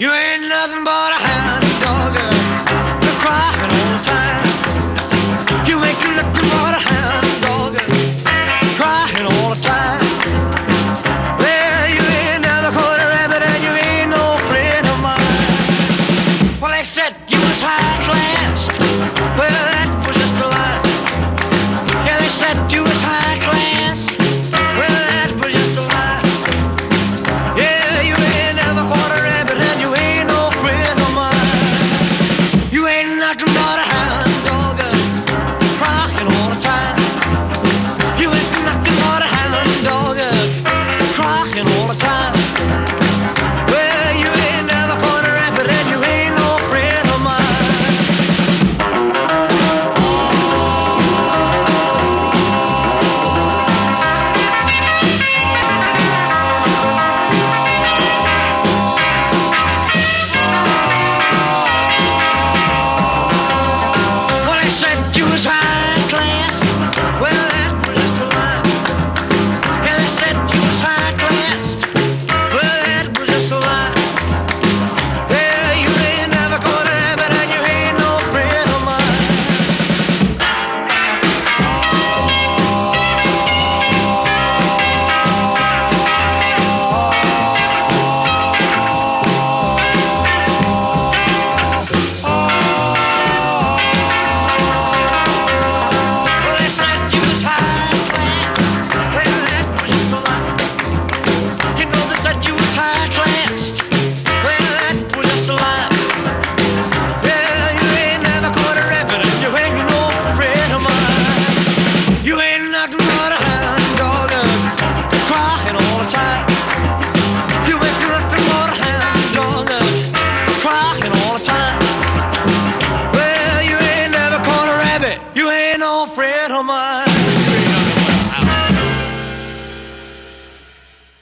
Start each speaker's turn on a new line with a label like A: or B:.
A: You ain't nothing but a hound dog. may not know how